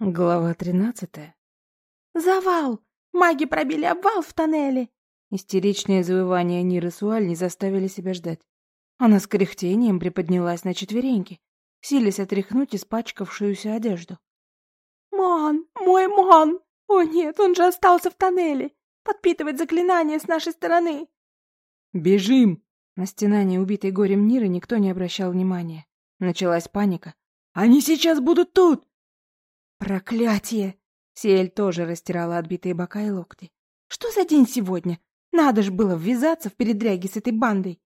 Глава тринадцатая. «Завал! Маги пробили обвал в тоннеле!» Истеричные завывания Ниры Суаль не заставили себя ждать. Она с кряхтением приподнялась на четвереньки, силясь отряхнуть испачкавшуюся одежду. «Мон! Мой Мон! О нет, он же остался в тоннеле! Подпитывает заклинание с нашей стороны!» «Бежим!» На стенание убитой горем Ниры никто не обращал внимания. Началась паника. «Они сейчас будут тут!» Проклятие! Сиэль тоже растирала отбитые бока и локти. Что за день сегодня? Надо ж было ввязаться в передряги с этой бандой.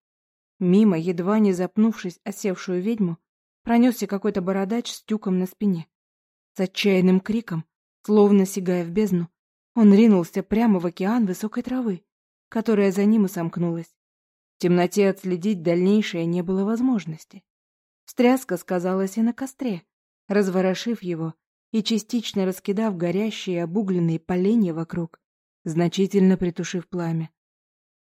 Мимо, едва не запнувшись осевшую ведьму, пронесся какой-то бородач с тюком на спине. С отчаянным криком, словно сигая в бездну, он ринулся прямо в океан высокой травы, которая за ним и сомкнулась. В темноте отследить дальнейшее не было возможности. Встряска сказалась и на костре, разворошив его и частично раскидав горящие обугленные поленья вокруг, значительно притушив пламя.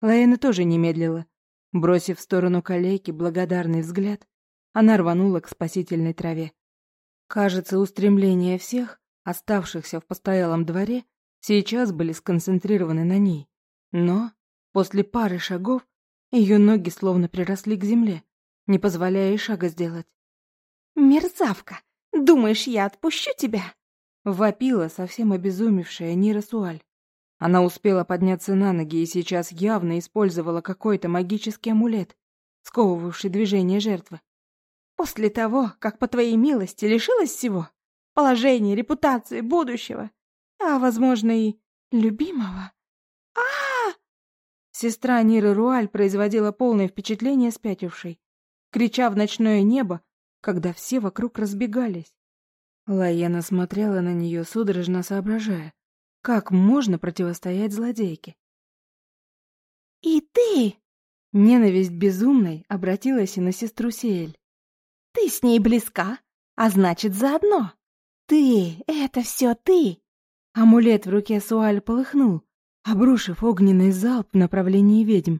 Лаэна тоже не медлила. Бросив в сторону калеки благодарный взгляд, она рванула к спасительной траве. Кажется, устремления всех, оставшихся в постоялом дворе, сейчас были сконцентрированы на ней. Но после пары шагов ее ноги словно приросли к земле, не позволяя и шага сделать. «Мерзавка! Думаешь, я отпущу тебя?» Вопила совсем обезумевшая Нира Суаль. Она успела подняться на ноги и сейчас явно использовала какой-то магический амулет, сковывавший движение жертвы. «После того, как по твоей милости лишилась всего, положения, репутации, будущего, а, возможно, и любимого. а, -а, -а Сестра Ниры Руаль производила полное впечатление спятившей, крича в ночное небо, когда все вокруг разбегались. Лаена смотрела на нее, судорожно соображая, как можно противостоять злодейке. «И ты!» Ненависть безумной обратилась и на сестру Сиэль. «Ты с ней близка, а значит, заодно. Ты, это все ты!» Амулет в руке Суаль полыхнул, обрушив огненный залп в направлении ведьм.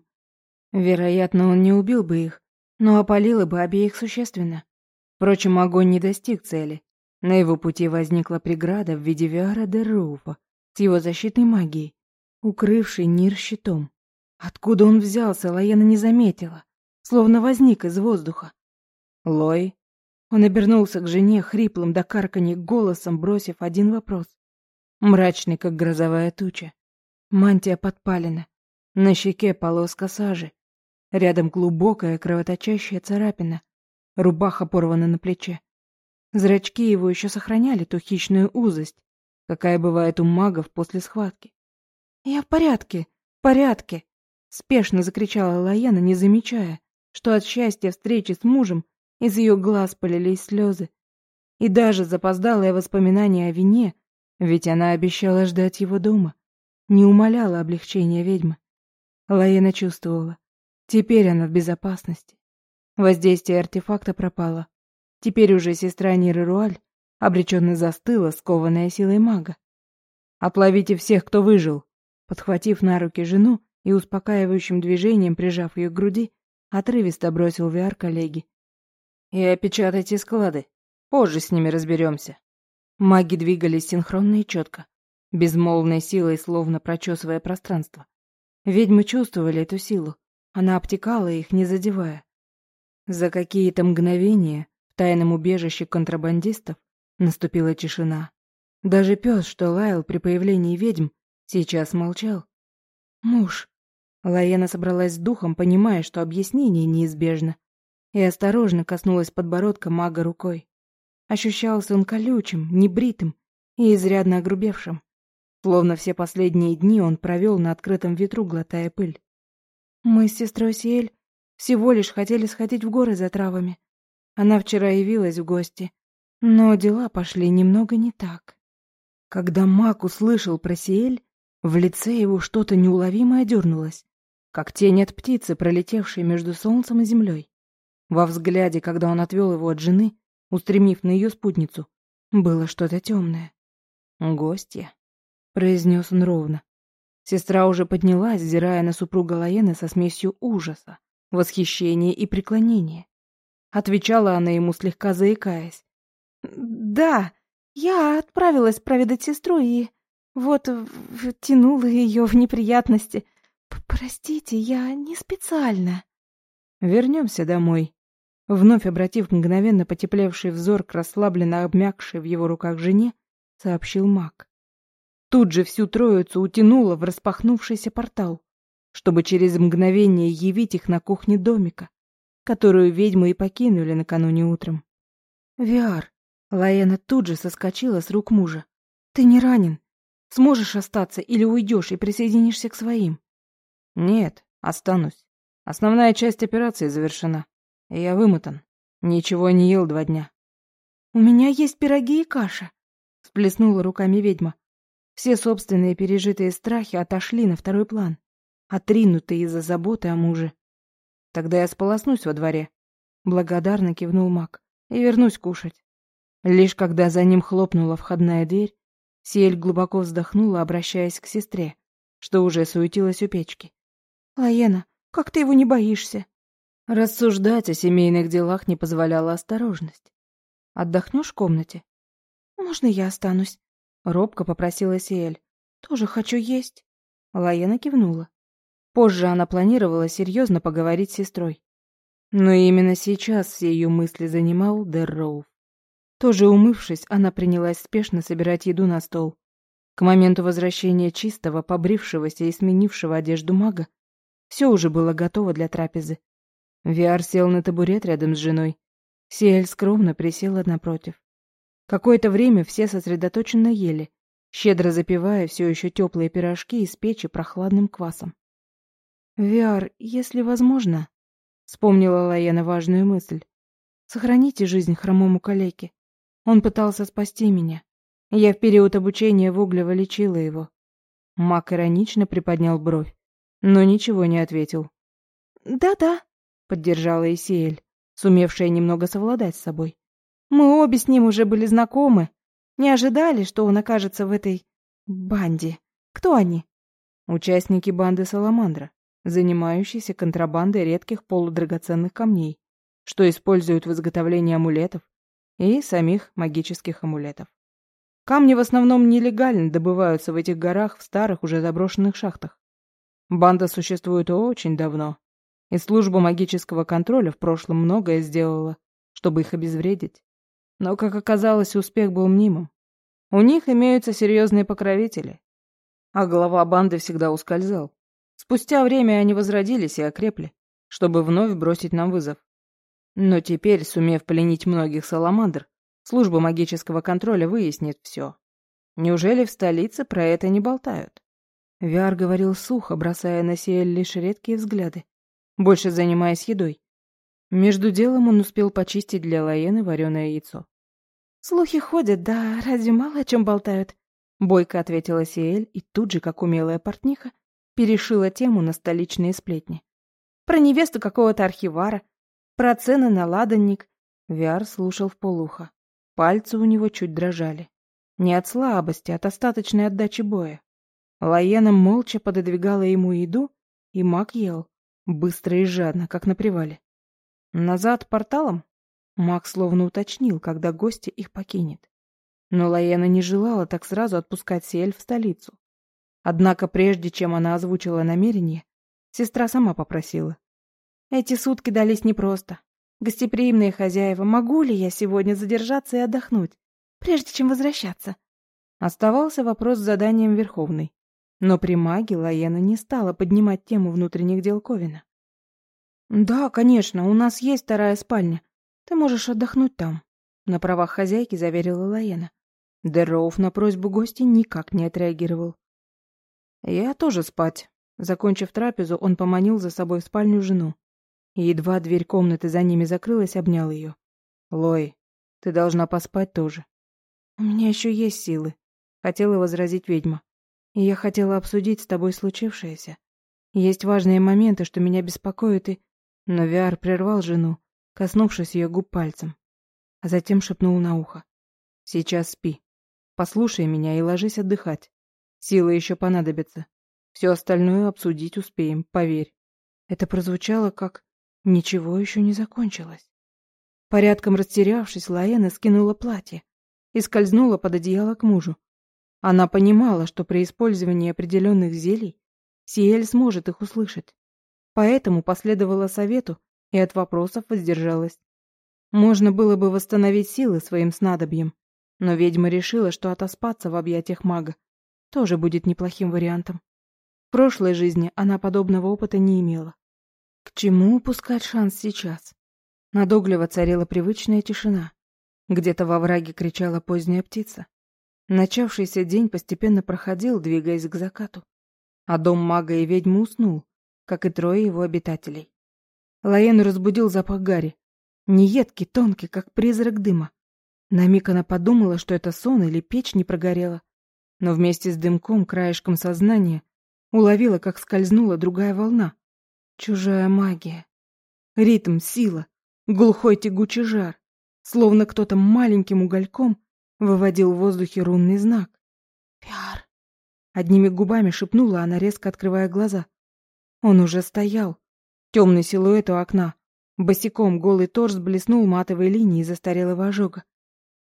Вероятно, он не убил бы их, но опалил бы обеих существенно. Впрочем, огонь не достиг цели. На его пути возникла преграда в виде Виара де Руфа с его защитной магией, укрывшей Нир щитом. Откуда он взялся, Лаяна не заметила, словно возник из воздуха. «Лой?» Он обернулся к жене хриплым до карканья голосом, бросив один вопрос. Мрачный, как грозовая туча. Мантия подпалена. На щеке полоска сажи. Рядом глубокая кровоточащая царапина. Рубаха порвана на плече. Зрачки его еще сохраняли ту хищную узость, какая бывает у магов после схватки. «Я в порядке, в порядке!» Спешно закричала Лаяна, не замечая, что от счастья встречи с мужем из ее глаз полились слезы. И даже запоздалое воспоминание о вине, ведь она обещала ждать его дома, не умоляла облегчения ведьмы. Лаяна чувствовала, теперь она в безопасности. Воздействие артефакта пропало. Теперь уже сестра Ниры Руаль обреченно застыла, скованная силой мага. «Отловите всех, кто выжил!» Подхватив на руки жену и успокаивающим движением прижав ее к груди, отрывисто бросил Виар коллеги. «И опечатайте склады. Позже с ними разберемся». Маги двигались синхронно и четко, безмолвной силой, словно прочесывая пространство. Ведьмы чувствовали эту силу. Она обтекала их, не задевая. За какие-то мгновения в тайном убежище контрабандистов наступила тишина. Даже пес, что лаял при появлении ведьм, сейчас молчал. «Муж!» Лаена собралась с духом, понимая, что объяснение неизбежно, и осторожно коснулась подбородка мага рукой. Ощущался он колючим, небритым и изрядно огрубевшим. Словно все последние дни он провел на открытом ветру, глотая пыль. «Мы с сестрой Сиэль всего лишь хотели сходить в горы за травами. Она вчера явилась в гости, но дела пошли немного не так. Когда Мак услышал про Сиэль, в лице его что-то неуловимое дернулось, как тень от птицы, пролетевшей между солнцем и землей. Во взгляде, когда он отвел его от жены, устремив на ее спутницу, было что-то темное. «Гостья», — произнес он ровно. Сестра уже поднялась, взирая на супруга Лаены со смесью ужаса, восхищения и преклонения. Отвечала она ему, слегка заикаясь. «Да, Я отправилась проведать сестру и... Вот втянула ее в неприятности. Простите, я не специально. Вернемся домой. Вновь обратив мгновенно потеплевший взор к расслабленно обмякшей в его руках жене, сообщил маг. Тут же всю троицу утянуло в распахнувшийся портал, чтобы через мгновение явить их на кухне домика, которую ведьмы и покинули накануне утром. «Виар!» Лаэна тут же соскочила с рук мужа. «Ты не ранен. Сможешь остаться или уйдешь и присоединишься к своим?» «Нет, останусь. Основная часть операции завершена. Я вымотан. Ничего не ел два дня». «У меня есть пироги и каша», — сплеснула руками ведьма. Все собственные пережитые страхи отошли на второй план, отринутые из-за заботы о муже. Тогда я сполоснусь во дворе. Благодарно кивнул маг и вернусь кушать. Лишь когда за ним хлопнула входная дверь, Сиэль глубоко вздохнула, обращаясь к сестре, что уже суетилась у печки. «Лаена, как ты его не боишься?» Рассуждать о семейных делах не позволяла осторожность. «Отдохнешь в комнате?» «Можно я останусь?» — робко попросила Сиэль. «Тоже хочу есть». Лаена кивнула. Позже она планировала серьезно поговорить с сестрой. Но именно сейчас все ее мысли занимал Дерроуф. Тоже умывшись, она принялась спешно собирать еду на стол. К моменту возвращения чистого, побрившегося и сменившего одежду мага, все уже было готово для трапезы. Виар сел на табурет рядом с женой. Сиэль скромно присела напротив. Какое-то время все сосредоточенно ели, щедро запивая все еще теплые пирожки из печи прохладным квасом. «Виар, если возможно...» — вспомнила Лаяна важную мысль. «Сохраните жизнь хромому калеке. Он пытался спасти меня. Я в период обучения в Углево лечила его. Мак иронично приподнял бровь, но ничего не ответил. «Да-да», — поддержала Исиэль, сумевшая немного совладать с собой. «Мы обе с ним уже были знакомы. Не ожидали, что он окажется в этой... банде. Кто они?» «Участники банды Саламандра, занимающиеся контрабандой редких полудрагоценных камней, что используют в изготовлении амулетов, и самих магических амулетов. Камни в основном нелегально добываются в этих горах в старых уже заброшенных шахтах. Банда существует очень давно, и служба магического контроля в прошлом многое сделала, чтобы их обезвредить. Но, как оказалось, успех был мнимым. У них имеются серьезные покровители, а глава банды всегда ускользал. Спустя время они возродились и окрепли, чтобы вновь бросить нам вызов. Но теперь, сумев пленить многих саламандр, служба магического контроля выяснит все. Неужели в столице про это не болтают? Виар говорил сухо, бросая на Сиэль лишь редкие взгляды, больше занимаясь едой. Между делом он успел почистить для Лаены вареное яйцо. «Слухи ходят, да разве мало о чем болтают?» Бойко ответила Сиэль и тут же, как умелая портниха, перешила тему на столичные сплетни. «Про невесту какого-то архивара, про цены на ладанник. Виар слушал в полухо. Пальцы у него чуть дрожали. Не от слабости, а от остаточной отдачи боя. Лаена молча пододвигала ему еду, и маг ел, быстро и жадно, как на привале. Назад порталом? Маг словно уточнил, когда гости их покинет. Но Лаена не желала так сразу отпускать Сиэль в столицу. Однако прежде чем она озвучила намерение, сестра сама попросила. Эти сутки дались непросто. Гостеприимные хозяева, могу ли я сегодня задержаться и отдохнуть, прежде чем возвращаться? Оставался вопрос с заданием Верховной. Но при маге Лаена не стала поднимать тему внутренних дел Ковина. «Да, конечно, у нас есть вторая спальня. Ты можешь отдохнуть там», — на правах хозяйки заверила Лаена. Дерроуф на просьбу гостя никак не отреагировал. «Я тоже спать». Закончив трапезу, он поманил за собой в спальню жену. Едва дверь комнаты за ними закрылась, обнял ее. «Лой, ты должна поспать тоже». «У меня еще есть силы», — хотела возразить ведьма. «И я хотела обсудить с тобой случившееся. Есть важные моменты, что меня беспокоят, и...» Но Виар прервал жену, коснувшись ее губ пальцем, а затем шепнул на ухо. «Сейчас спи. Послушай меня и ложись отдыхать. Силы еще понадобятся. Все остальное обсудить успеем, поверь». Это прозвучало как Ничего еще не закончилось. Порядком растерявшись, Лаэна скинула платье, и скользнула под одеяло к мужу. Она понимала, что при использовании определенных зелий Сиэль сможет их услышать. Поэтому последовала совету и от вопросов воздержалась. Можно было бы восстановить силы своим снадобьем, но ведьма решила, что отоспаться в объятиях мага тоже будет неплохим вариантом. В прошлой жизни она подобного опыта не имела. К чему упускать шанс сейчас? Над Оглево царила привычная тишина. Где-то во враге кричала поздняя птица. Начавшийся день постепенно проходил, двигаясь к закату. А дом мага и ведьмы уснул, как и трое его обитателей. Лаен разбудил запах гари. Неедкий, тонкий, как призрак дыма. На миг она подумала, что это сон или печь не прогорела. Но вместе с дымком, краешком сознания, уловила, как скользнула другая волна. Чужая магия. Ритм, сила, глухой тягучий жар. Словно кто-то маленьким угольком выводил в воздухе рунный знак. «Пиар!» Одними губами шепнула она, резко открывая глаза. Он уже стоял. Темный силуэт у окна. Босиком голый торс блеснул матовой линией застарелого ожога.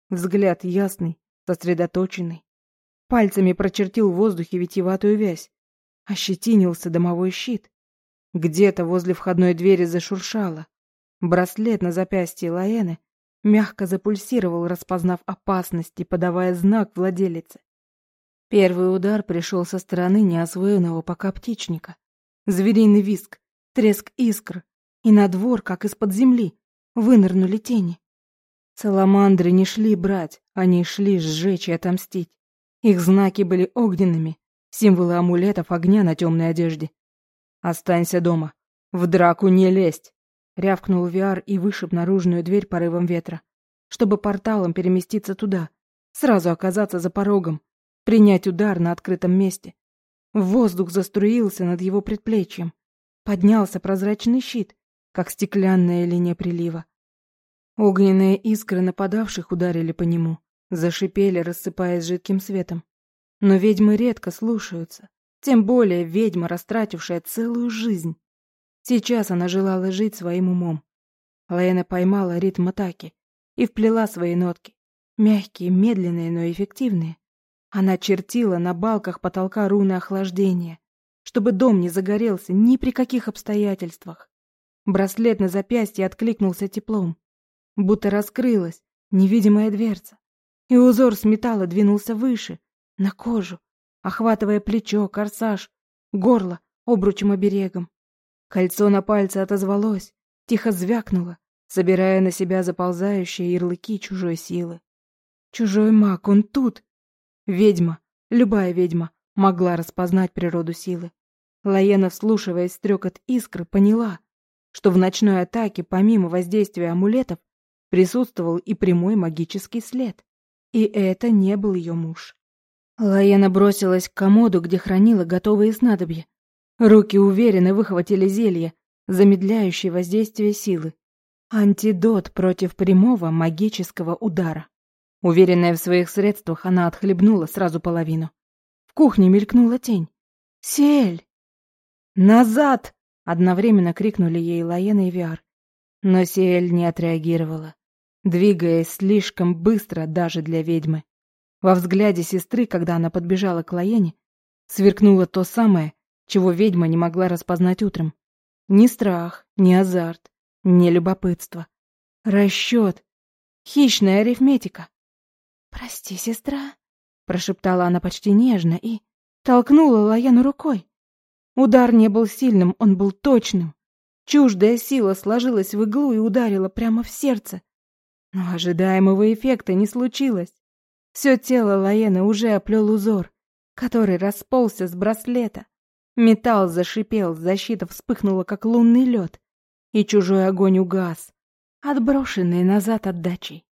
Взгляд ясный, сосредоточенный. Пальцами прочертил в воздухе витиеватую вязь. Ощетинился домовой щит. Где-то возле входной двери зашуршало. Браслет на запястье Лаэны мягко запульсировал, распознав опасность и подавая знак владелице. Первый удар пришел со стороны неосвоенного пока птичника. Звериный виск, треск искр, и на двор, как из-под земли, вынырнули тени. Саламандры не шли брать, они шли сжечь и отомстить. Их знаки были огненными, символы амулетов огня на темной одежде. «Останься дома. В драку не лезть!» Рявкнул Виар и вышиб наружную дверь порывом ветра, чтобы порталом переместиться туда, сразу оказаться за порогом, принять удар на открытом месте. Воздух заструился над его предплечьем. Поднялся прозрачный щит, как стеклянная линия прилива. Огненные искры нападавших ударили по нему, зашипели, рассыпаясь жидким светом. Но ведьмы редко слушаются, тем более ведьма, растратившая целую жизнь. Сейчас она желала жить своим умом. Лаэна поймала ритм атаки и вплела свои нотки. Мягкие, медленные, но эффективные. Она чертила на балках потолка руны охлаждения, чтобы дом не загорелся ни при каких обстоятельствах. Браслет на запястье откликнулся теплом, будто раскрылась невидимая дверца, и узор с металла двинулся выше, на кожу, охватывая плечо, корсаж, горло обручем-оберегом. Кольцо на пальце отозвалось, тихо звякнуло, собирая на себя заползающие ярлыки чужой силы. Чужой маг, он тут. Ведьма, любая ведьма, могла распознать природу силы. Лаена, вслушиваясь стрекот искр, поняла, что в ночной атаке, помимо воздействия амулетов, присутствовал и прямой магический след. И это не был ее муж. Лаена бросилась к комоду, где хранила готовые снадобья. Руки уверенно выхватили зелье, замедляющее воздействие силы. Антидот против прямого магического удара. Уверенная в своих средствах, она отхлебнула сразу половину. В кухне мелькнула тень. «Сель!» «Назад!» — одновременно крикнули ей Лаена и Виар. Но Сель не отреагировала, двигаясь слишком быстро даже для ведьмы. Во взгляде сестры, когда она подбежала к Лаене, сверкнуло то самое, чего ведьма не могла распознать утром. Ни страх, ни азарт, ни любопытство. Расчет. Хищная арифметика. «Прости, сестра», — прошептала она почти нежно и толкнула Лаяну рукой. Удар не был сильным, он был точным. Чуждая сила сложилась в иглу и ударила прямо в сердце. Но ожидаемого эффекта не случилось. Все тело Лаены уже оплел узор, который расползся с браслета, Металл зашипел, защита вспыхнула, как лунный лед, и чужой огонь угас, отброшенный назад отдачей.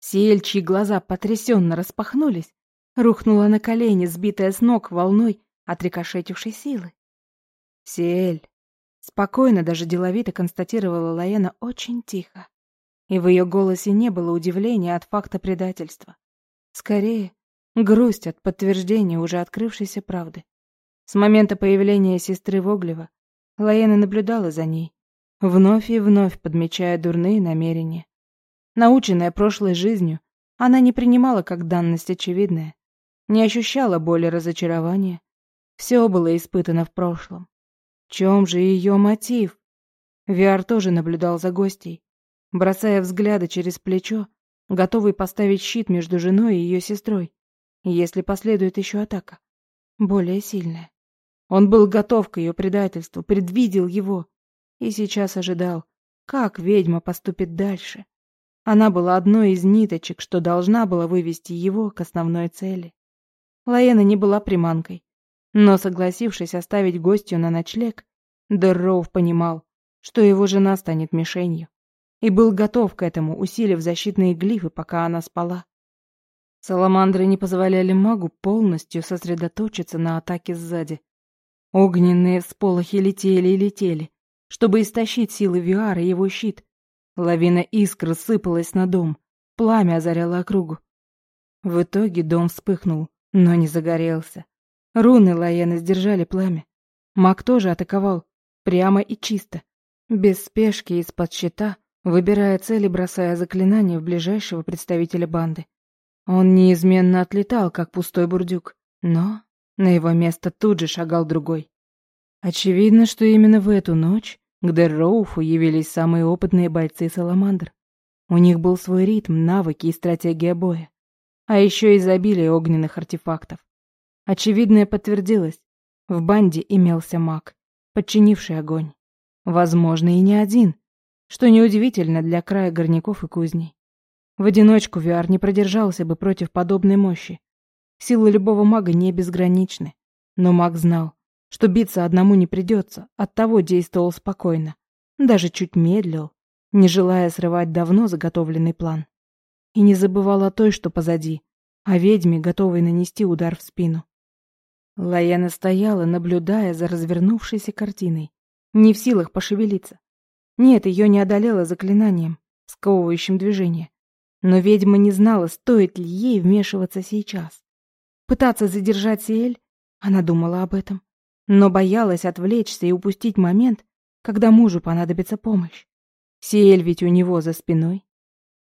Сиэльчьи глаза потрясенно распахнулись, рухнула на колени, сбитая с ног волной отрикошетившей силы. «Сиэль!» Спокойно, даже деловито констатировала Лаена очень тихо. И в ее голосе не было удивления от факта предательства. Скорее, грусть от подтверждения уже открывшейся правды. С момента появления сестры Воглева Лаена наблюдала за ней, вновь и вновь подмечая дурные намерения. Наученная прошлой жизнью, она не принимала как данность очевидная, не ощущала боли разочарования. Все было испытано в прошлом. В чем же ее мотив? Виар тоже наблюдал за гостей, бросая взгляды через плечо, готовый поставить щит между женой и ее сестрой, если последует еще атака, более сильная. Он был готов к ее предательству, предвидел его и сейчас ожидал, как ведьма поступит дальше. Она была одной из ниточек, что должна была вывести его к основной цели. Лаена не была приманкой, но, согласившись оставить гостью на ночлег, Дерроув понимал, что его жена станет мишенью, и был готов к этому, усилив защитные глифы, пока она спала. Саламандры не позволяли магу полностью сосредоточиться на атаке сзади. Огненные всполохи летели и летели, чтобы истощить силы Виара и его щит. Лавина искр сыпалась на дом, пламя озаряло округу. В итоге дом вспыхнул, но не загорелся. Руны Лаена сдержали пламя. Маг тоже атаковал, прямо и чисто, без спешки из-под щита, выбирая цели, бросая заклинания в ближайшего представителя банды. Он неизменно отлетал, как пустой бурдюк, но на его место тут же шагал другой. Очевидно, что именно в эту ночь к Дерроуфу явились самые опытные бойцы Саламандр. У них был свой ритм, навыки и стратегия боя. А еще изобилие огненных артефактов. Очевидное подтвердилось. В банде имелся маг, подчинивший огонь. Возможно, и не один, что неудивительно для края горняков и кузней. В одиночку Виар не продержался бы против подобной мощи. Силы любого мага не безграничны, но маг знал, что биться одному не придется, оттого действовал спокойно, даже чуть медлил, не желая срывать давно заготовленный план. И не забывал о той, что позади, о ведьме, готовой нанести удар в спину. Лаяна стояла, наблюдая за развернувшейся картиной, не в силах пошевелиться. Нет, ее не одолело заклинанием, сковывающим движение. Но ведьма не знала, стоит ли ей вмешиваться сейчас. Пытаться задержать Сиэль, она думала об этом но боялась отвлечься и упустить момент, когда мужу понадобится помощь. Сиэль ведь у него за спиной.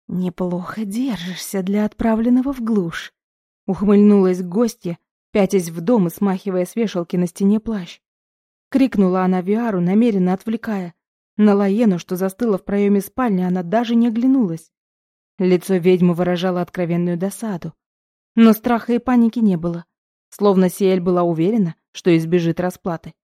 «Неплохо держишься для отправленного в глушь», — ухмыльнулась гостья, пятясь в дом и смахивая с вешалки на стене плащ. Крикнула она Виару, намеренно отвлекая. На Лаену, что застыла в проеме спальни, она даже не оглянулась. Лицо ведьмы выражало откровенную досаду. Но страха и паники не было. Словно Сиэль была уверена, что избежит расплаты.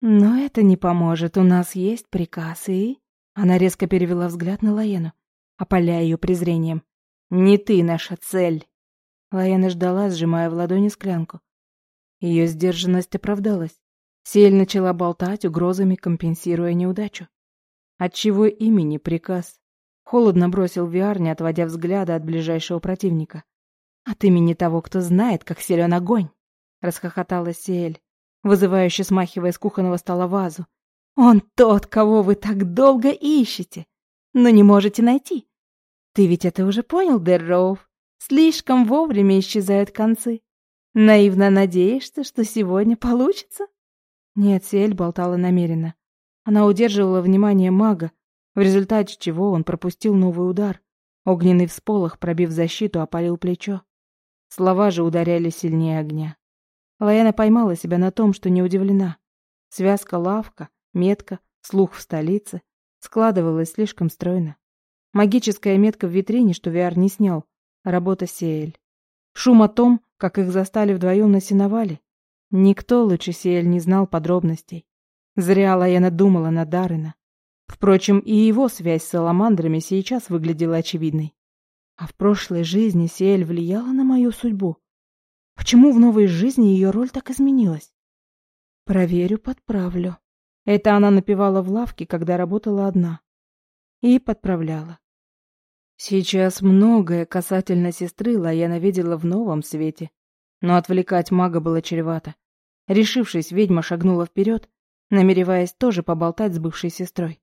«Но это не поможет, у нас есть приказ, и...» Она резко перевела взгляд на Лаену, опаляя ее презрением. «Не ты наша цель!» Лаена ждала, сжимая в ладони склянку. Ее сдержанность оправдалась. Сель начала болтать, угрозами компенсируя неудачу. Отчего имени приказ? Холодно бросил Виар, не отводя взгляда от ближайшего противника. От имени того, кто знает, как силен огонь. — расхохоталась Сиэль, вызывающе смахивая с кухонного стола вазу. «Он тот, кого вы так долго ищете, но не можете найти. Ты ведь это уже понял, Дерроув? Слишком вовремя исчезают концы. Наивно надеешься, что сегодня получится?» Нет, Сиэль болтала намеренно. Она удерживала внимание мага, в результате чего он пропустил новый удар. Огненный всполох, пробив защиту, опалил плечо. Слова же ударяли сильнее огня. Лаяна поймала себя на том, что не удивлена. Связка лавка, метка, слух в столице складывалась слишком стройно. Магическая метка в витрине, что Виар не снял, работа Сеэль. Шум о том, как их застали вдвоем на сеновале. Никто лучше Сеэль не знал подробностей. Зря Лаяна думала на Дарына. Впрочем, и его связь с саламандрами сейчас выглядела очевидной. А в прошлой жизни Сиэль влияла на мою судьбу. Почему в новой жизни ее роль так изменилась? Проверю, подправлю. Это она напевала в лавке, когда работала одна. И подправляла. Сейчас многое касательно сестры Лаяна видела в новом свете. Но отвлекать мага было чревато. Решившись, ведьма шагнула вперед, намереваясь тоже поболтать с бывшей сестрой.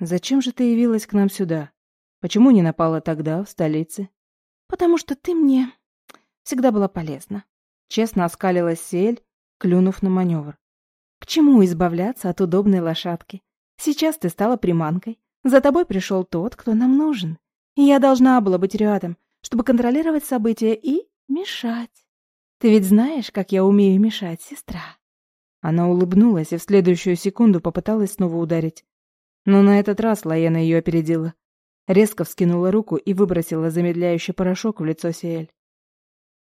«Зачем же ты явилась к нам сюда? Почему не напала тогда, в столице?» «Потому что ты мне всегда была полезна. Честно оскалилась Сель, клюнув на маневр. К чему избавляться от удобной лошадки? Сейчас ты стала приманкой. За тобой пришел тот, кто нам нужен. И я должна была быть рядом, чтобы контролировать события и мешать. Ты ведь знаешь, как я умею мешать, сестра?» Она улыбнулась и в следующую секунду попыталась снова ударить. Но на этот раз Лаена ее опередила. Резко вскинула руку и выбросила замедляющий порошок в лицо Сиэль.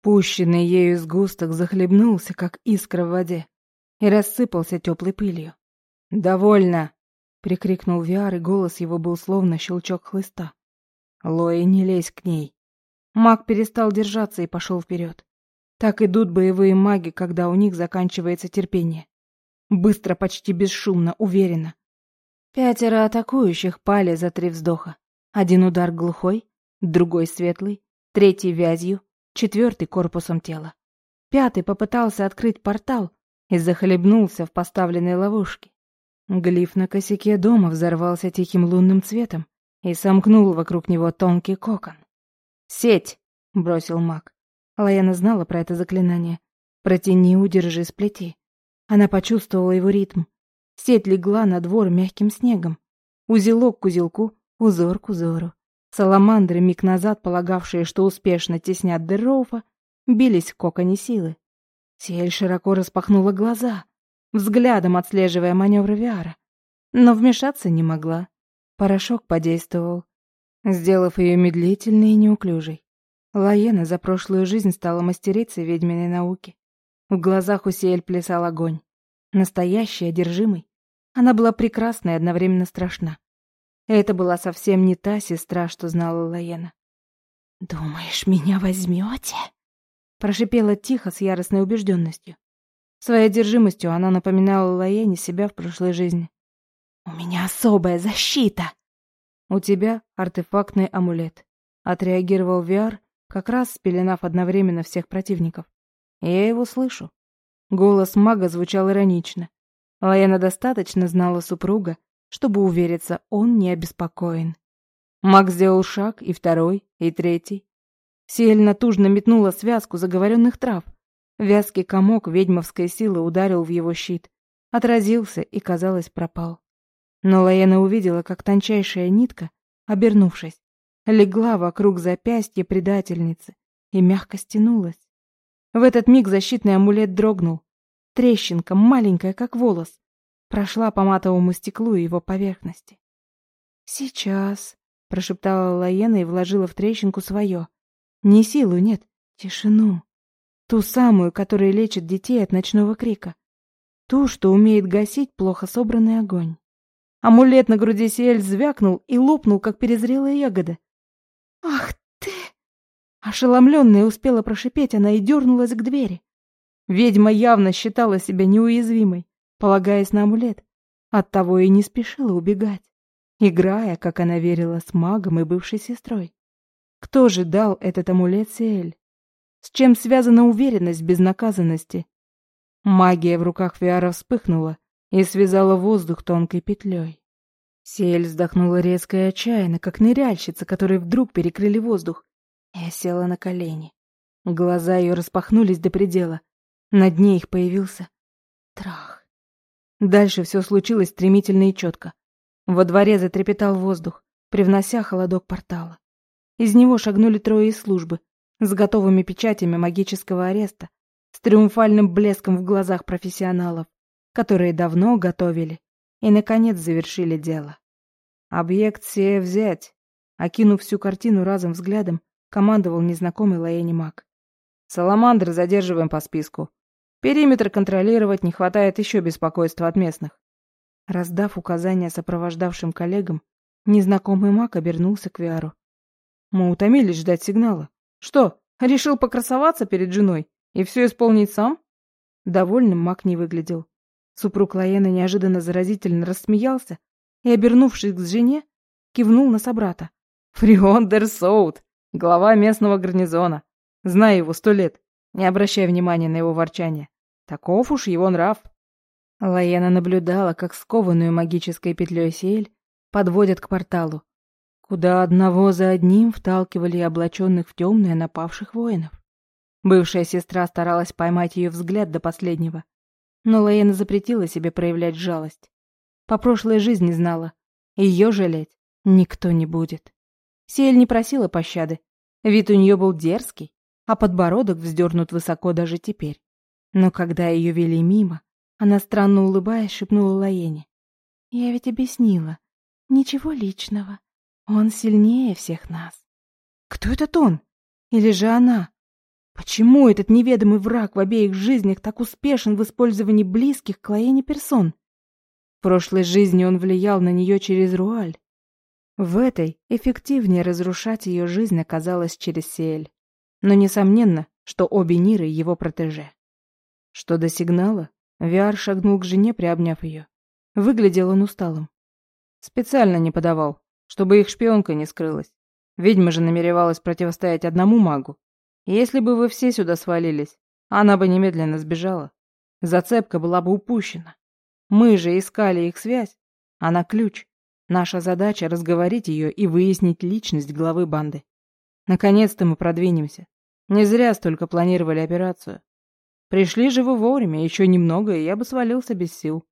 Пущенный ею сгусток захлебнулся, как искра в воде, и рассыпался теплой пылью. «Довольно!» — прикрикнул Виар, и голос его был словно щелчок хлыста. «Лои, не лезь к ней!» Маг перестал держаться и пошел вперед. Так идут боевые маги, когда у них заканчивается терпение. Быстро, почти бесшумно, уверенно. Пятеро атакующих пали за три вздоха. Один удар глухой, другой светлый, третий вязью, четвертый корпусом тела. Пятый попытался открыть портал и захлебнулся в поставленной ловушке. Глиф на косяке дома взорвался тихим лунным цветом и сомкнул вокруг него тонкий кокон. «Сеть!» — бросил маг. Лаяна знала про это заклинание. «Протяни, удержи, сплети». Она почувствовала его ритм. Сеть легла на двор мягким снегом. Узелок к узелку, узор к узору. Саламандры, миг назад полагавшие, что успешно теснят Дерроуфа, бились в коконе силы. Сель широко распахнула глаза, взглядом отслеживая маневры Виара. Но вмешаться не могла. Порошок подействовал, сделав ее медлительной и неуклюжей. Лаена за прошлую жизнь стала мастерицей ведьминой науки. В глазах у Сиэль плясал огонь. Настоящий, одержимый. Она была прекрасна и одновременно страшна. Это была совсем не та сестра, что знала Лаена. «Думаешь, меня возьмете?» Прошипела тихо, с яростной убежденностью. Своей одержимостью она напоминала Лаене себя в прошлой жизни. «У меня особая защита!» «У тебя артефактный амулет», — отреагировал Виар, как раз спеленав одновременно всех противников. Я его слышу. Голос мага звучал иронично. Лаяна достаточно знала супруга, чтобы увериться, он не обеспокоен. Маг сделал шаг, и второй, и третий. Сиэль натужно метнула связку заговоренных трав. Вязкий комок ведьмовской силы ударил в его щит, отразился и, казалось, пропал. Но Лаяна увидела, как тончайшая нитка, обернувшись, легла вокруг запястья предательницы и мягко стянулась. В этот миг защитный амулет дрогнул. Трещинка, маленькая, как волос, прошла по матовому стеклу и его поверхности. «Сейчас», — прошептала Лаена и вложила в трещинку свое. «Не силу, нет, тишину. Ту самую, которая лечит детей от ночного крика. Ту, что умеет гасить плохо собранный огонь». Амулет на груди Сиэль звякнул и лопнул, как перезрелая ягода. «Ах ты!» Ошеломленная успела прошипеть она и дернулась к двери. Ведьма явно считала себя неуязвимой, полагаясь на амулет. Оттого и не спешила убегать, играя, как она верила, с магом и бывшей сестрой. Кто же дал этот амулет Сиэль? С чем связана уверенность безнаказанности? Магия в руках Фиара вспыхнула и связала воздух тонкой петлей. Сель вздохнула резко и отчаянно, как ныряльщица, которой вдруг перекрыли воздух. Я села на колени. Глаза ее распахнулись до предела. На дне их появился трах. Дальше все случилось стремительно и четко. Во дворе затрепетал воздух, привнося холодок портала. Из него шагнули трое из службы, с готовыми печатями магического ареста, с триумфальным блеском в глазах профессионалов, которые давно готовили и, наконец, завершили дело. Объект сие взять. Окинув всю картину разом взглядом, командовал незнакомый Лаэни маг. Саламандры задерживаем по списку. Периметр контролировать не хватает еще беспокойства от местных. Раздав указания сопровождавшим коллегам, незнакомый маг обернулся к Виару. Мы утомились ждать сигнала. Что, решил покрасоваться перед женой и все исполнить сам? Довольным маг не выглядел. Супруг Лаена неожиданно заразительно рассмеялся и, обернувшись к жене, кивнул на собрата. «Фрион Дерсоут, глава местного гарнизона. Знаю его сто лет, не обращай внимания на его ворчание. Таков уж его нрав». Лаена наблюдала, как скованную магической петлей Сиэль подводят к порталу, куда одного за одним вталкивали облаченных в темное напавших воинов. Бывшая сестра старалась поймать ее взгляд до последнего, но Лаэна запретила себе проявлять жалость. По прошлой жизни знала, ее жалеть никто не будет. Сиэль не просила пощады, Вид у нее был дерзкий, а подбородок вздернут высоко даже теперь. Но когда ее вели мимо, она, странно улыбаясь, шепнула Лаене. «Я ведь объяснила. Ничего личного. Он сильнее всех нас». «Кто этот он? Или же она? Почему этот неведомый враг в обеих жизнях так успешен в использовании близких к Лаене персон? В прошлой жизни он влиял на нее через Руаль. В этой эффективнее разрушать ее жизнь оказалось через Сиэль. Но несомненно, что обе Ниры его протеже. Что до сигнала, Виар шагнул к жене, приобняв ее. Выглядел он усталым. Специально не подавал, чтобы их шпионка не скрылась. Ведьма же намеревалась противостоять одному магу. Если бы вы все сюда свалились, она бы немедленно сбежала. Зацепка была бы упущена. Мы же искали их связь. Она ключ. Наша задача — разговорить ее и выяснить личность главы банды. Наконец-то мы продвинемся. Не зря столько планировали операцию. Пришли же вы вовремя, еще немного, и я бы свалился без сил.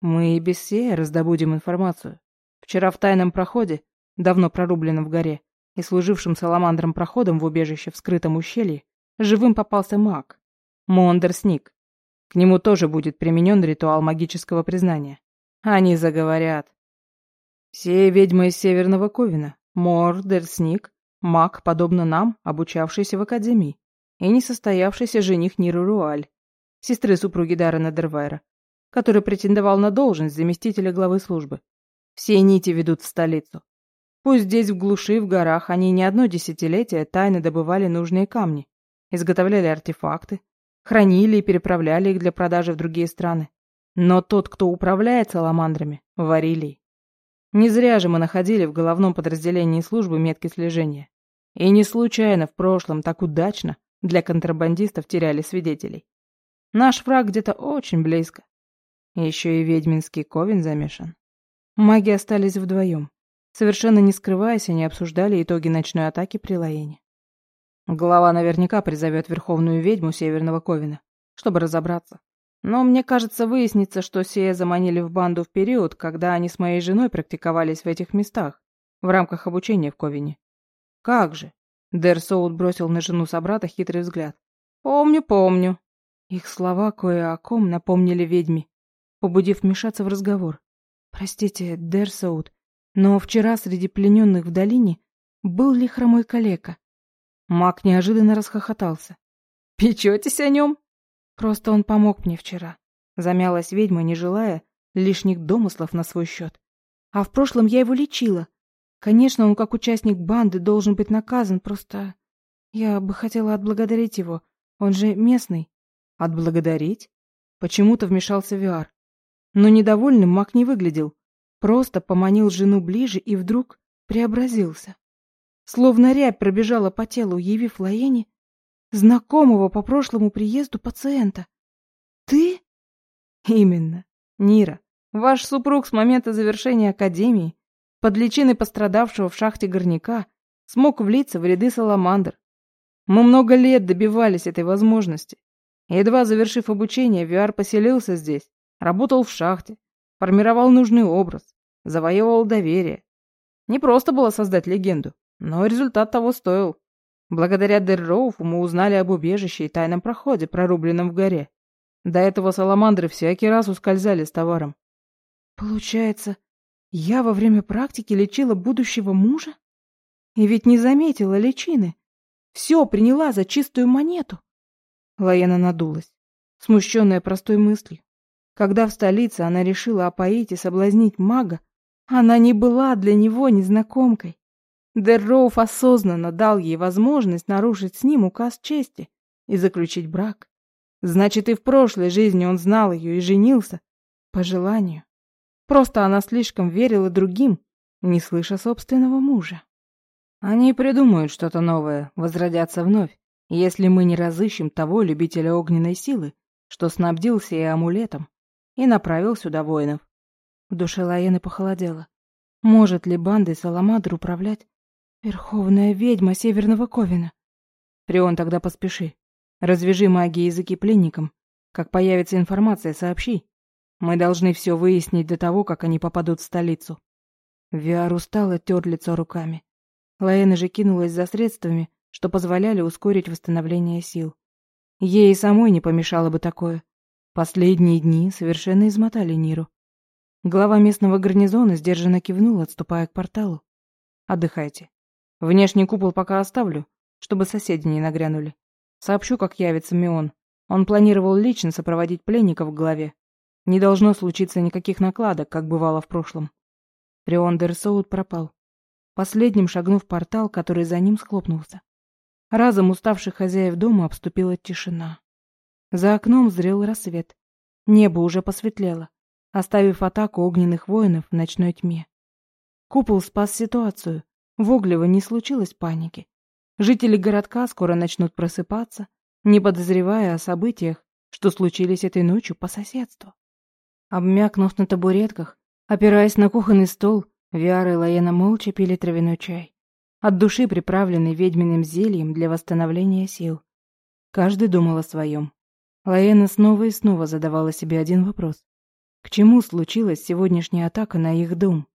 Мы и без сея раздобудем информацию. Вчера в тайном проходе, давно прорубленном в горе, и служившим саламандрам проходом в убежище в скрытом ущелье, живым попался маг. Мондер Сник. К нему тоже будет применен ритуал магического признания. Они заговорят. Все ведьмы из Северного Ковина. Мордер Сник Маг, подобно нам, обучавшийся в академии, и несостоявшийся жених Ниру Руаль, сестры супруги Даррена Дервайра, который претендовал на должность заместителя главы службы. Все нити ведут в столицу. Пусть здесь, в глуши, в горах, они не одно десятилетие тайно добывали нужные камни, изготовляли артефакты, хранили и переправляли их для продажи в другие страны. Но тот, кто управляет саламандрами, варили. Не зря же мы находили в головном подразделении службы метки слежения. И не случайно в прошлом так удачно для контрабандистов теряли свидетелей. Наш враг где-то очень близко. Еще и ведьминский ковен замешан. Маги остались вдвоем. Совершенно не скрываясь, они обсуждали итоги ночной атаки при Лаэне. Глава наверняка призовет верховную ведьму Северного Ковина, чтобы разобраться. Но мне кажется, выяснится, что Сея заманили в банду в период, когда они с моей женой практиковались в этих местах, в рамках обучения в Ковине. Как же? Дэр Соут бросил на жену собрата хитрый взгляд. Помню, помню. Их слова кое о ком напомнили ведьме, побудив вмешаться в разговор. Простите, Дэр Соут, но вчера среди плененных в долине был ли хромой калека? Маг неожиданно расхохотался. «Печетесь о нем?» Просто он помог мне вчера. Замялась ведьма, не желая лишних домыслов на свой счет. А в прошлом я его лечила. Конечно, он как участник банды должен быть наказан, просто... Я бы хотела отблагодарить его. Он же местный. Отблагодарить? Почему-то вмешался Виар. Но недовольным маг не выглядел. Просто поманил жену ближе и вдруг преобразился. Словно рябь пробежала по телу, явив Лаэне знакомого по прошлому приезду пациента. Ты? Именно. Нира, ваш супруг с момента завершения академии, под личиной пострадавшего в шахте горняка, смог влиться в ряды саламандр. Мы много лет добивались этой возможности. Едва завершив обучение, Виар поселился здесь, работал в шахте, формировал нужный образ, завоевывал доверие. Не просто было создать легенду, но результат того стоил. Благодаря Дерроуфу мы узнали об убежище и тайном проходе, прорубленном в горе. До этого саламандры всякий раз ускользали с товаром. Получается, я во время практики лечила будущего мужа? И ведь не заметила личины. Все приняла за чистую монету. Лаяна надулась, смущенная простой мыслью. Когда в столице она решила опоить и соблазнить мага, она не была для него незнакомкой. Дерроуф осознанно дал ей возможность нарушить с ним указ чести и заключить брак. Значит, и в прошлой жизни он знал ее и женился. По желанию. Просто она слишком верила другим, не слыша собственного мужа. Они придумают что-то новое, возродятся вновь, если мы не разыщем того любителя огненной силы, что снабдился и амулетом, и направил сюда воинов. В душе Лаены похолодело. Может ли бандой Саламадр управлять Верховная ведьма Северного Ковина. Прион, тогда поспеши. Развяжи магии языки пленникам. Как появится информация, сообщи. Мы должны все выяснить до того, как они попадут в столицу. Виар устало тер лицо руками. Лаэна же кинулась за средствами, что позволяли ускорить восстановление сил. Ей и самой не помешало бы такое. Последние дни совершенно измотали Ниру. Глава местного гарнизона сдержанно кивнул, отступая к порталу. «Отдыхайте. Внешний купол пока оставлю, чтобы соседи не нагрянули. Сообщу, как явится Мион. Он планировал лично сопроводить пленников в главе. Не должно случиться никаких накладок, как бывало в прошлом». Рион Дерсоут пропал, последним шагнув портал, который за ним схлопнулся. Разом уставших хозяев дома обступила тишина. За окном зрел рассвет. Небо уже посветлело, оставив атаку огненных воинов в ночной тьме. Купол спас ситуацию. В Оглево не случилось паники. Жители городка скоро начнут просыпаться, не подозревая о событиях, что случились этой ночью по соседству. Обмякнув на табуретках, опираясь на кухонный стол, Виара и Лаена молча пили травяной чай от души приправленный ведьминым зельем для восстановления сил. Каждый думал о своем. Лаэна снова и снова задавала себе один вопрос. К чему случилась сегодняшняя атака на их дом?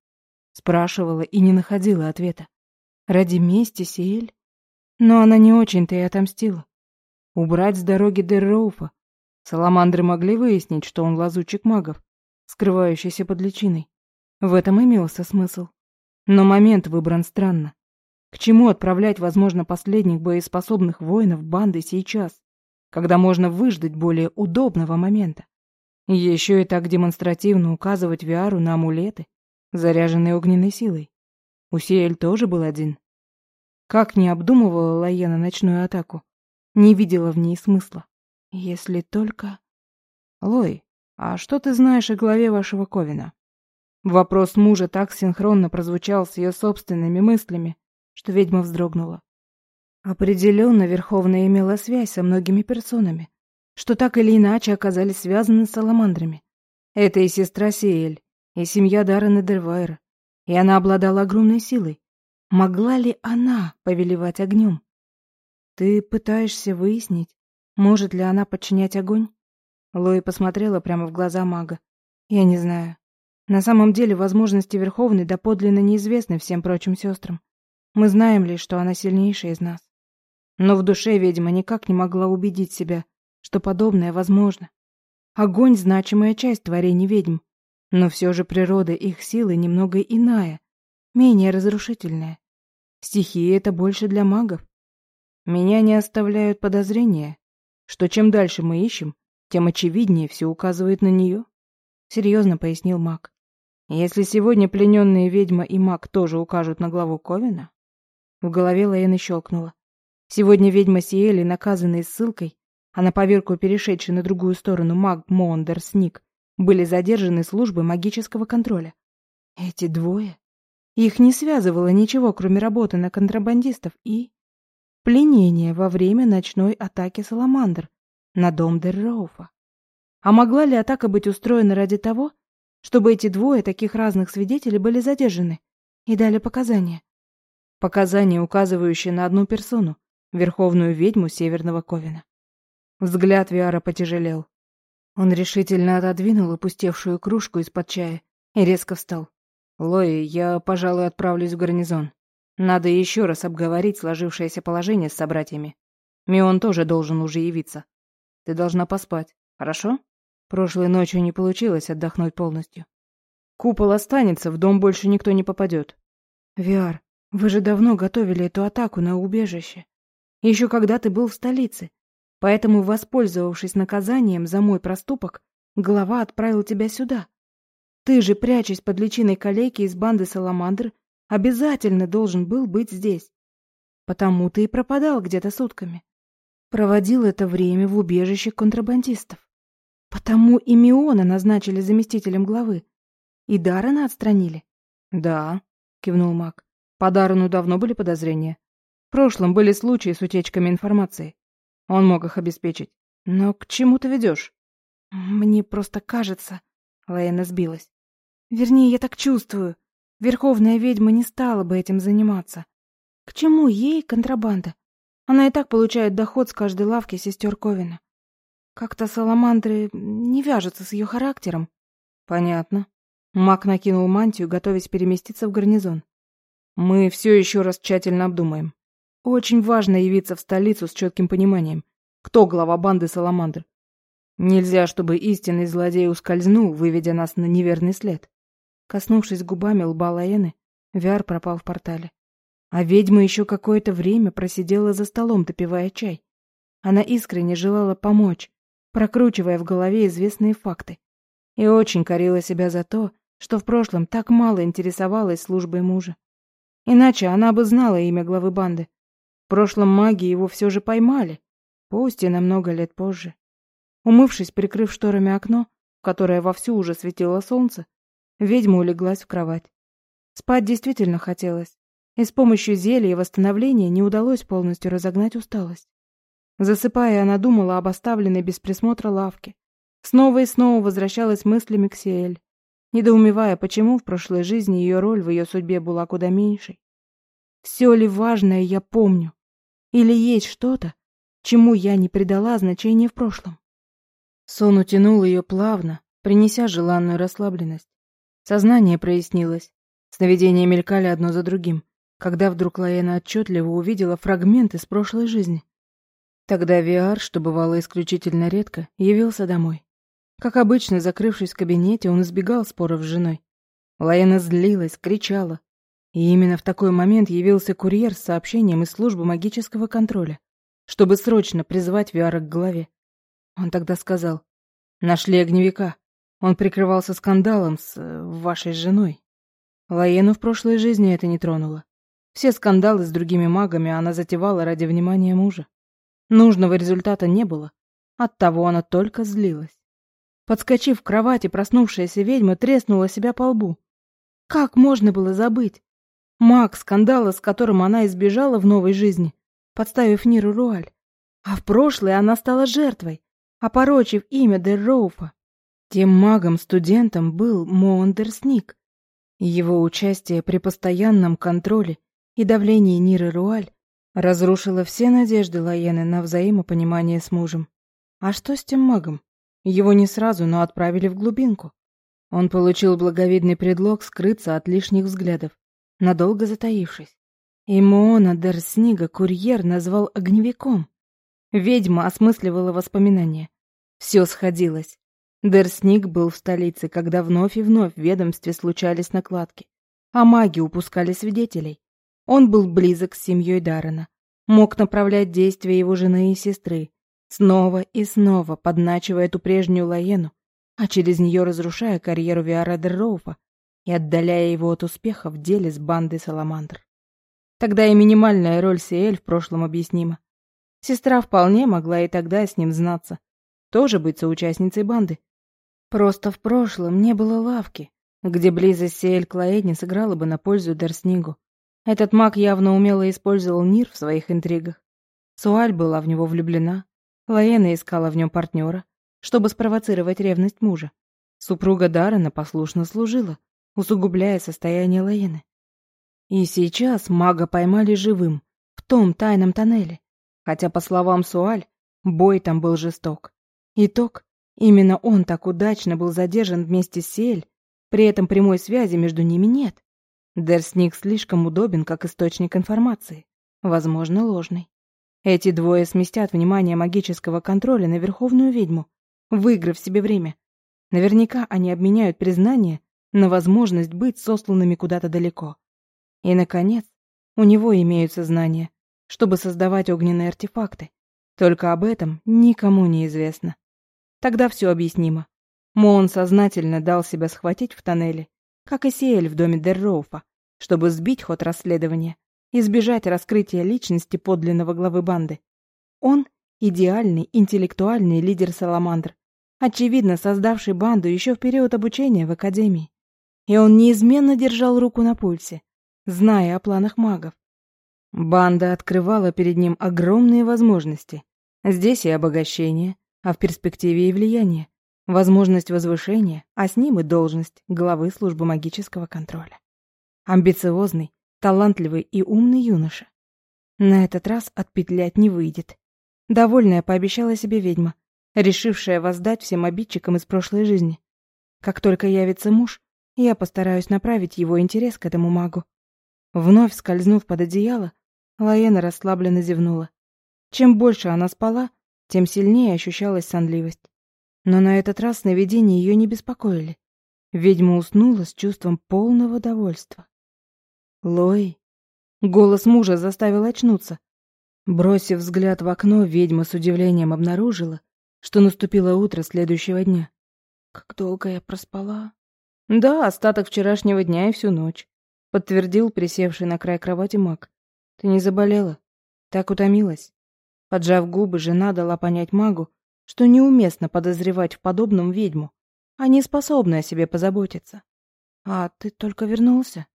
Спрашивала и не находила ответа. Ради мести Сиэль? Но она не очень-то и отомстила. Убрать с дороги Дерроуфа. Саламандры могли выяснить, что он лазучик магов, скрывающийся под личиной. В этом имелся смысл. Но момент выбран странно. К чему отправлять, возможно, последних боеспособных воинов банды сейчас, когда можно выждать более удобного момента? Еще и так демонстративно указывать Виару на амулеты, заряженные огненной силой. У Сиэль тоже был один. Как не обдумывала Лаена ночную атаку, не видела в ней смысла. Если только... Лой, а что ты знаешь о главе вашего Ковина? Вопрос мужа так синхронно прозвучал с ее собственными мыслями, что ведьма вздрогнула. Определенно, Верховная имела связь со многими персонами, что так или иначе оказались связаны с саламандрами. Это и сестра Сиэль, и семья Даррена Дервайра, и она обладала огромной силой. Могла ли она повелевать огнем? Ты пытаешься выяснить, может ли она подчинять огонь? Лои посмотрела прямо в глаза мага. Я не знаю. На самом деле возможности Верховной доподлинно неизвестны всем прочим сестрам. Мы знаем лишь, что она сильнейшая из нас. Но в душе ведьма никак не могла убедить себя, что подобное возможно. Огонь — значимая часть творений ведьм, но все же природа их силы немного иная, менее разрушительная. Стихии — это больше для магов. Меня не оставляют подозрения, что чем дальше мы ищем, тем очевиднее все указывает на нее. Серьезно пояснил маг. Если сегодня плененные ведьма и маг тоже укажут на главу Ковена, в голове Лаэны щелкнуло. Сегодня ведьма Сиэли, наказанные ссылкой, а на поверку перешедший на другую сторону маг Мондер Сник, были задержаны службой магического контроля. Эти двое? Их не связывало ничего, кроме работы на контрабандистов и... Пленение во время ночной атаки Саламандр на дом Дерроуфа. А могла ли атака быть устроена ради того, чтобы эти двое таких разных свидетелей были задержаны и дали показания? Показания, указывающие на одну персону, верховную ведьму Северного Ковина. Взгляд Виара потяжелел. Он решительно отодвинул опустевшую кружку из-под чая и резко встал. «Лои, я, пожалуй, отправлюсь в гарнизон. Надо еще раз обговорить сложившееся положение с собратьями. Мион тоже должен уже явиться. Ты должна поспать, хорошо? Прошлой ночью не получилось отдохнуть полностью. Купол останется, в дом больше никто не попадет. Виар, вы же давно готовили эту атаку на убежище. Еще когда ты был в столице. Поэтому, воспользовавшись наказанием за мой проступок, глава отправил тебя сюда. Ты же, прячась под личиной калеки из банды Саламандр, обязательно должен был быть здесь. Потому ты и пропадал где-то сутками. Проводил это время в убежище контрабандистов. Потому и Миона назначили заместителем главы. И Даррена отстранили. — Да, — кивнул маг. По Даррену давно были подозрения. В прошлом были случаи с утечками информации. Он мог их обеспечить. Но к чему ты ведешь? Мне просто кажется... Лаэна сбилась. Вернее, я так чувствую. Верховная ведьма не стала бы этим заниматься. К чему ей контрабанда? Она и так получает доход с каждой лавки сестер Ковина. Как-то саламандры не вяжутся с ее характером. Понятно. Мак накинул мантию, готовясь переместиться в гарнизон. Мы все еще раз тщательно обдумаем. Очень важно явиться в столицу с четким пониманием, кто глава банды Саламандр. Нельзя, чтобы истинный злодей ускользнул, выведя нас на неверный след. Коснувшись губами лба Лаэны, Виар пропал в портале. А ведьма еще какое-то время просидела за столом, допивая чай. Она искренне желала помочь, прокручивая в голове известные факты. И очень корила себя за то, что в прошлом так мало интересовалась службой мужа. Иначе она бы знала имя главы банды. Прошлом маги его все же поймали, пусть и на много лет позже. Умывшись, прикрыв шторами окно, в которое вовсю уже светило солнце, ведьма улеглась в кровать. Спать действительно хотелось, и с помощью зелья и восстановления не удалось полностью разогнать усталость. Засыпая, она думала об оставленной без присмотра лавке. Снова и снова возвращалась мыслями к Сиэль, недоумевая, почему в прошлой жизни ее роль в ее судьбе была куда меньшей. Все ли важное я помню? Или есть что-то, чему я не придала значения в прошлом? Сон утянул ее плавно, принеся желанную расслабленность. Сознание прояснилось. Сновидения мелькали одно за другим, когда вдруг Лаэна отчетливо увидела фрагмент из прошлой жизни. Тогда Виар, что бывало исключительно редко, явился домой. Как обычно, закрывшись в кабинете, он избегал споров с женой. Лаэна злилась, кричала. И именно в такой момент явился курьер с сообщением из службы магического контроля, чтобы срочно призвать Виара к главе. Он тогда сказал, «Нашли огневика. Он прикрывался скандалом с э, вашей женой». Лаену в прошлой жизни это не тронуло. Все скандалы с другими магами она затевала ради внимания мужа. Нужного результата не было. Оттого она только злилась. Подскочив в кровати, проснувшаяся ведьма треснула себя по лбу. Как можно было забыть? Маг, скандала, с которым она избежала в новой жизни, подставив Ниру Руаль. А в прошлое она стала жертвой, опорочив имя Дерроуфа. Тем магом-студентом был Моандерсник. Его участие при постоянном контроле и давлении Ниры Руаль разрушило все надежды Лаены на взаимопонимание с мужем. А что с тем магом? Его не сразу, но отправили в глубинку. Он получил благовидный предлог скрыться от лишних взглядов, надолго затаившись. И Моона Дерснига курьер назвал огневиком. Ведьма осмысливала воспоминания. Все сходилось. Дерсник был в столице, когда вновь и вновь в ведомстве случались накладки, а маги упускали свидетелей. Он был близок с семьей Даррена, мог направлять действия его жены и сестры, снова и снова подначивая эту прежнюю Лаену, а через нее разрушая карьеру Виара Дерроуфа и отдаляя его от успеха в деле с бандой Саламандр. Тогда и минимальная роль Сиэль в прошлом объяснима. Сестра вполне могла и тогда с ним знаться, тоже быть соучастницей банды. Просто в прошлом не было лавки, где близость Сиэль Клаэд не сыграла бы на пользу Дерснигу. Этот маг явно умело использовал Нир в своих интригах. Суаль была в него влюблена, Лаэна искала в нем партнера, чтобы спровоцировать ревность мужа. Супруга Даррена послушно служила, усугубляя состояние Лаэны. И сейчас мага поймали живым, в том тайном тоннеле, хотя, по словам Суаль, бой там был жесток. Итог. Именно он так удачно был задержан вместе с Сель, при этом прямой связи между ними нет. Дерсник слишком удобен как источник информации, возможно, ложный. Эти двое сместят внимание магического контроля на Верховную Ведьму, выиграв себе время. Наверняка они обменяют признание на возможность быть сосланными куда-то далеко. И, наконец, у него имеются знания, чтобы создавать огненные артефакты. Только об этом никому не известно. Тогда все объяснимо. Моон сознательно дал себя схватить в тоннеле, как и Сиэль в доме Дерроуфа, чтобы сбить ход расследования, избежать раскрытия личности подлинного главы банды. Он — идеальный интеллектуальный лидер Саламандр, очевидно создавший банду еще в период обучения в Академии. И он неизменно держал руку на пульсе, зная о планах магов. Банда открывала перед ним огромные возможности. Здесь и обогащение, а в перспективе и влияние, возможность возвышения, а с ним и должность главы службы магического контроля. Амбициозный, талантливый и умный юноша. На этот раз отпетлять не выйдет. Довольная пообещала себе ведьма, решившая воздать всем обидчикам из прошлой жизни. Как только явится муж, я постараюсь направить его интерес к этому магу. Вновь скользнув под одеяло, Лаена расслабленно зевнула. Чем больше она спала, тем сильнее ощущалась сонливость. Но на этот раз сновидения ее не беспокоили. Ведьма уснула с чувством полного довольства. «Лой!» Голос мужа заставил очнуться. Бросив взгляд в окно, ведьма с удивлением обнаружила, что наступило утро следующего дня. «Как долго я проспала?» «Да, остаток вчерашнего дня и всю ночь», — подтвердил присевший на край кровати маг. «Ты не заболела? Так утомилась?» Поджав губы, жена дала понять магу, что неуместно подозревать в подобном ведьму, а не способна о себе позаботиться. «А ты только вернулся?»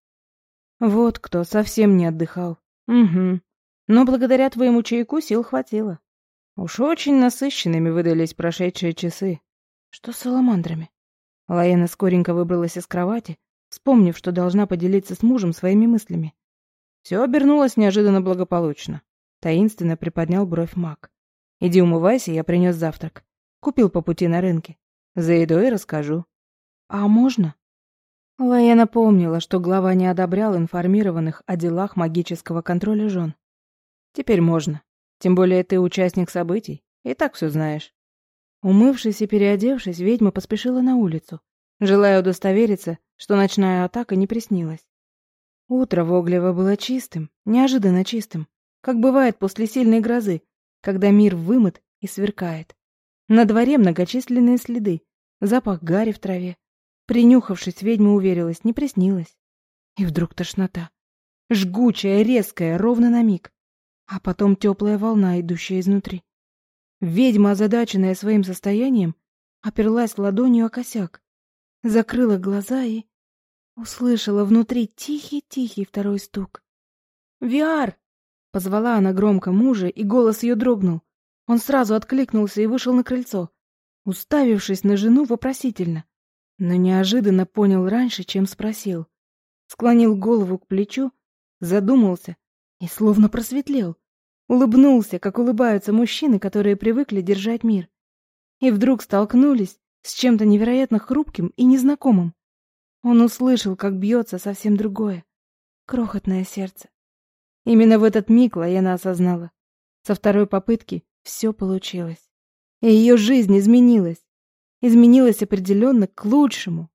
«Вот кто совсем не отдыхал. Угу. Но благодаря твоему чайку сил хватило. Уж очень насыщенными выдались прошедшие часы. Что с саламандрами?» Лаена скоренько выбралась из кровати, вспомнив, что должна поделиться с мужем своими мыслями. Все обернулось неожиданно благополучно. Таинственно приподнял бровь маг. «Иди умывайся, я принес завтрак. Купил по пути на рынке. За едой расскажу». «А можно?» Лаена помнила, что глава не одобрял информированных о делах магического контроля жен. «Теперь можно. Тем более ты участник событий, и так все знаешь». Умывшись и переодевшись, ведьма поспешила на улицу, желая удостовериться, что ночная атака не приснилась. Утро в Оглево было чистым, неожиданно чистым, как бывает после сильной грозы, когда мир вымыт и сверкает. На дворе многочисленные следы, запах гари в траве, Принюхавшись, ведьма уверилась, не приснилось. И вдруг тошнота. Жгучая, резкая, ровно на миг. А потом теплая волна, идущая изнутри. Ведьма, озадаченная своим состоянием, оперлась ладонью о косяк, закрыла глаза и... Услышала внутри тихий-тихий второй стук. «Виар!» — позвала она громко мужа, и голос ее дрогнул. Он сразу откликнулся и вышел на крыльцо, уставившись на жену вопросительно но неожиданно понял раньше, чем спросил. Склонил голову к плечу, задумался и словно просветлел. Улыбнулся, как улыбаются мужчины, которые привыкли держать мир. И вдруг столкнулись с чем-то невероятно хрупким и незнакомым. Он услышал, как бьется совсем другое, крохотное сердце. Именно в этот миг Лаяна осознала. Со второй попытки все получилось. И ее жизнь изменилась изменилось определенно к лучшему.